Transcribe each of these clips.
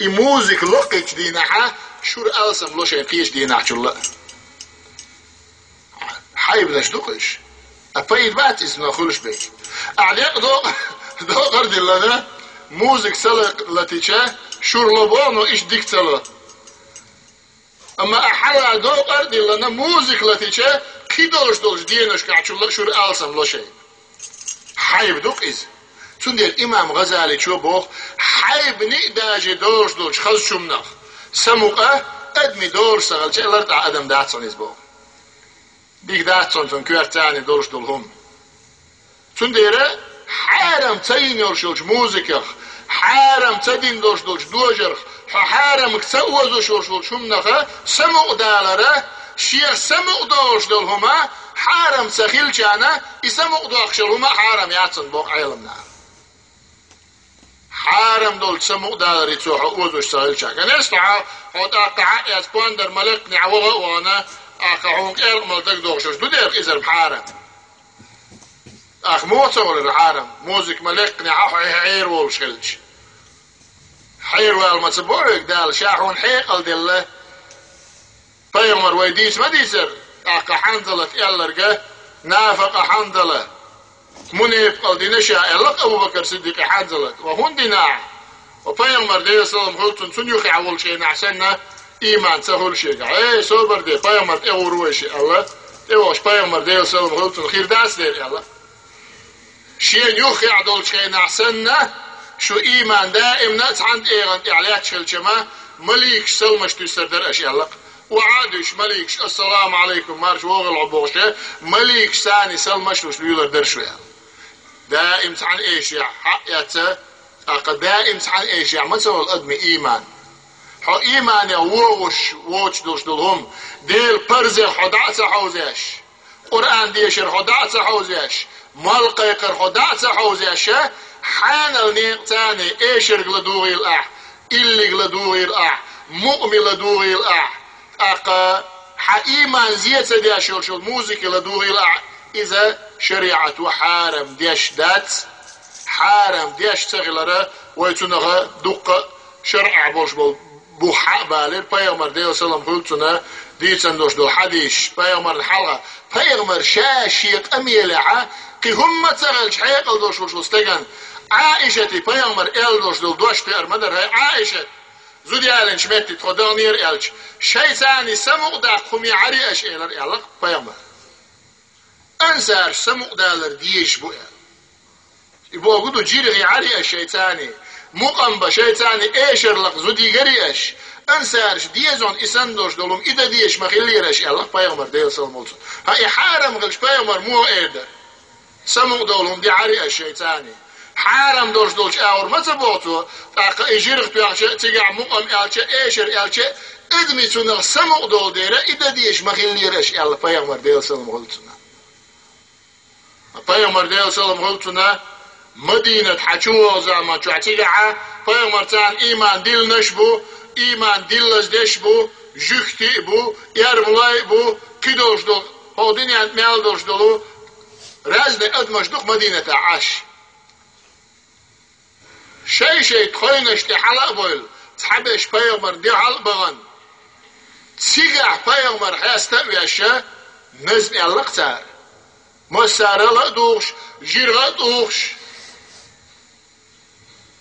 i muzik lokic dinaha شور ألسم لوش يقيش ديناح شو حيب لش دقش أبيد بات اسمه خلش بيك أعليق دو دو قرد لنا موزك سلق لتيشا شور لبونو إيش ديك سلق أما أحلا دو قرد لنا موزك لتيشا كيدوش دولش دينش كعشو شور ألسم لوش حيب دق إز تون دير إمام غزالي شو بوخ حيب نقداجي دوش دولش خلص شمنخ سموقه ادمي دور سغل شيء لرتع ادم داتسون يزبو بيك داتسون تون كوار تاني دورش دولهم تون ديره حارم تين يرشلش موزيكخ حارم تدين دورش دولش دوجرخ حارم كتوزو شورشل شمنخه سموق دالره شيا سموق دورش دولهما حارم سخيل كان يسموق دوخشلهما حارم حارم دول سمو داري تسوح اوزوش سهل شاك أنا استعا هود اقع اسبوان در ملك نعوغا وأنا اقعونك اير ملتك دوغشوش دو دير ازر بحارم اخ مو تصور الحارم موزك ملك نعوغ عير وولشخلش حير والما تبورك دال شاحون حيقل دله فيمر ويديس ما ديسر اقا حنزلت يلرقه نافق حنزله منيف قال دينا شاء أبو بكر صديق حانزلت وهون دينا وفين مردي سلام خلتن سنيوخي عول شيء نحسنا إيمان سهول شيء أي سوبر دي فين مرد أو رويش الله إيوش فين مردي سلام خلتن خير داس دير الله شيء يوخي عدول شيء نحسنا شو إيمان دائم ناس عند إيغان إعلات شلشما مليك سلمش تسردر أشياء الله وعادش مليك السلام عليكم مارش وغل عبوشة. مليك ثاني سلمش وش بيقدر درشوه دائم عن إيش يا حقيقة دائم عن إيش يا مثلا الادم إيمان. حو إيمان يا ووش ووش دوش دلهم. ديل برزة حدعة حوزيش قرآن ديشر حدعة حوزيش ملقى يقر حدعة حوزيش حان النيق تاني إيشر غلدوغي الأح اللي غلدوغي الأح مؤمن غلدوغي الأح أقا حا إيمان زيت سديا شو شو الموسيقى غلدوغي الأح إذا شريعة حارم ديش دات حارم ديش تغلرة ويتنغا دقة شرع بوش بول بوحا بالر پیغمبر دیو سلام قلتنا ديتن دوش دو حديش پیغمبر الحلقة پیغمبر شاشيق أميلعة قي هم تغلش حيقل دوش وش وستغن عائشة پیغمبر ال دوش دو دوش تير مدر هاي عائشة زودي آلن شمتي تخدانير إلش شيطاني سمق دا قمي عري أش إلر إلق پیغمبر انسار سمو دالر ديش بو يبو قدو جيرغي علي الشيطاني مقام بشيطاني ايشر لق زودي غريش انسارش ديزون اسندوش دولم اذا ديش مخيليرش الله بايغمر ديل سلمولت هاي حارم غلش بايغمر مو ايدر سمو دولهم دي عري الشيطاني حارم دوش دولش اور ما تبوتو تاق اجيرغ تياخش تيقع مقام الچه ايشر الچه ادمي تنغ سمو دول ديره اذا ديش مخيليرش الله بايغمر ديل سلمولت پیغمبر دیو سلام قلتنا مدينة حچو زعما تعتيقع پیغمبر تان ایمان دل نشبو ایمان دل ازدش بو جختی بو يرملاي بو كدوش دو هودين يعني ميال دوش دولو رازن ادمش دوك شي شي تخوينش تحلق بويل تحبش پیغمبر دي حلق بغن تسيقع پیغمبر حياس تأويشة نزم يلقتار مسارة لا دوغش جيرغا دوغش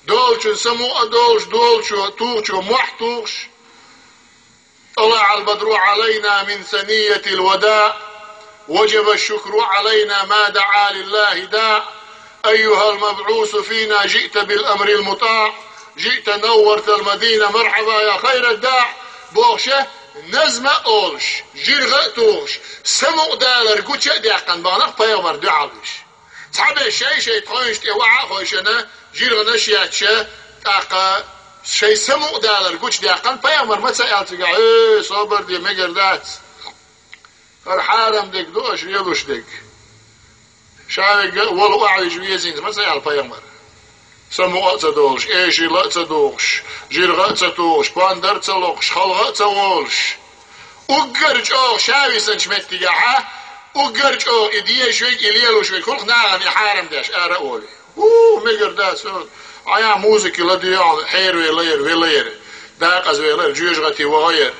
دولش سمو دولش دولش توغش ومح توغش طلع البدر علينا من ثنية الوداع. وجب الشكر علينا ما دعا لله داع. أيها المبعوث فينا جئت بالأمر المطاع جئت نورت المدينة مرحبا يا خير الداع. بوغشة نزمة اولش جيرغه توش سمو دالر قوتش ديقن بانق بيومر دعالش تعبه شيء شيء تخويش توعى خوشنا جيرغه نشياتشه تاقا شيء سمو دالر قوتش ديقن بيومر ما تسألتك إيه صبر دي مقردات. فرحارم ديك دوش يلوش ديك. شاوي ولو اعلي جويزين ما سيال بيومر سمو تدولش ايشي لا تدولش جيرغا تدولش باندر تلوش خلغا تولش وقرج او شاوي سنشمت تيجاها وقرج او اديه شوي اليلو شوي كل ناغن يحارم داش ارا اولي اوه ميجر داس عيا موزيكي لدي حير ويلير ويلير داق از ویلر جوش غتی وغیر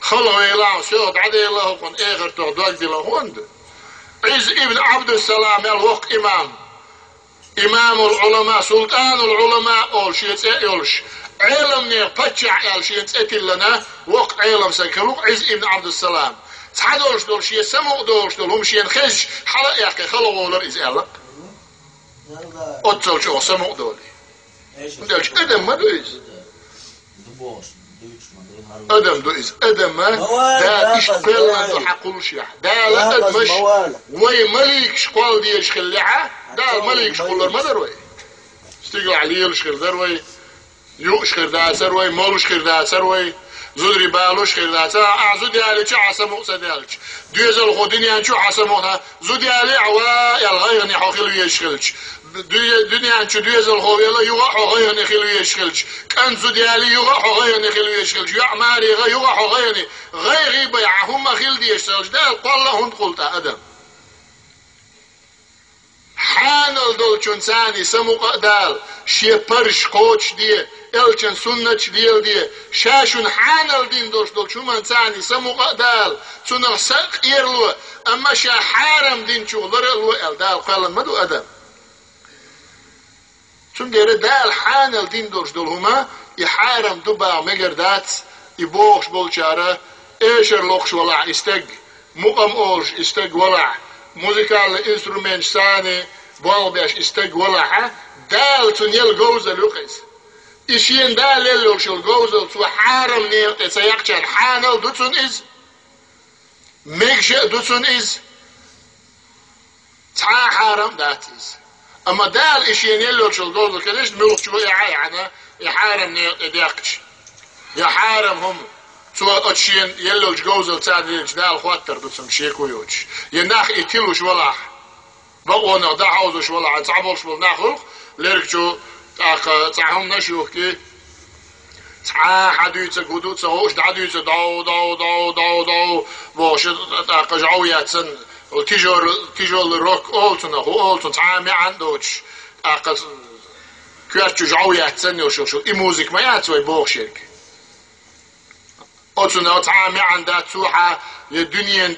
خلو ویلان سيوت عدي الله قن اخر تغدوك دي لهوند عز ابن عبد السلام الوق إمام. إمام العلماء سلطان العلماء أول شيء يولش علم نير بتشع ال شيء لنا وقت علم سكلوك عز ابن عبد السلام. تحدوش دول شيء سمو دولش دول هم شيء خش. حلق يحكي خلو ولر إز ألق أتصل شو سمو دولي. دولش أدم ما دويز أدم دويز أدم ما دا بلنا دو حقول شيح دا لا أدمش وي مليك شقوال دي يشخل لعا دا المليك شقول المدر وي استيقل عليه يشخل در وي يو شخل دا وي مولو شخل دا سر وي زودری بالوش خیلی داتا عزو دیالی چه عصمو سدیالش دویزل خودینی چو عصمو ها زو دیالی عوا یلغیر نی حقیل یشخلش دنيا انشو دويز الخويلة يوغح غير نخيلو يشخلش كان زو ديالي يوغح غير نخيلو يشخلش يعماري غير يوغح غير غير بيعهم خيل دي يشخلش ده القوة هند قلتا أدم. حانل دول چونسانی سمو قدال شي پرش قوچ دیه. Elçen sunnet değil diye şaşun hanal din doş dol çuman tani samu qadal tuna sak yerlu amma şa haram din çuğlar lu el dal qalan madu adam tun gere dal hanal din doş dol huma i haram duba megerdat i box bolçara eşer lokş wala isteg muqam olş isteg wala muzikal instrument sani bol beş isteg wala ha dal tun yel goza إشين دا للو شو الجوزل تو حارم نيرت سيقشن حانل دوتون إز ميكش دوتون إز تع حارم دات إز أما دال إشين يلو شو الجوزل كليش ملوك شو يعي عنا يحارم نيرت إديقش يحارم هم تو أتشين يلو الجوزل تعديش دال خواتر دوتون شيكو يوش يناخ إتلوش ولاح بقونا دعوزوش ولا تعبوش ولا ناخلق ليرك شو ach tsahom na shuki tsa hadütse gudutse hoş dadütse dav dav dav dav dav boş ta qajawiyatsen tijor tijol rock olsun ho olsun tsa mi andoch aqas kuyatçu jawiyatsen yo şu şu i müzik ma yat ve boşirk olsun o tsa mi anda tsuha ya dünyen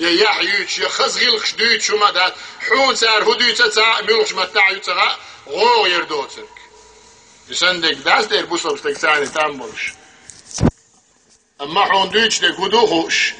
يا يحيوش يا خزغيل خشدوش وما دات حون سار هدو تتا ميلوش متاع يتغا غو يردوتك يسندك داس دير بوصل بستك ساني تامبوش اما حون دوش ديك هدو خوش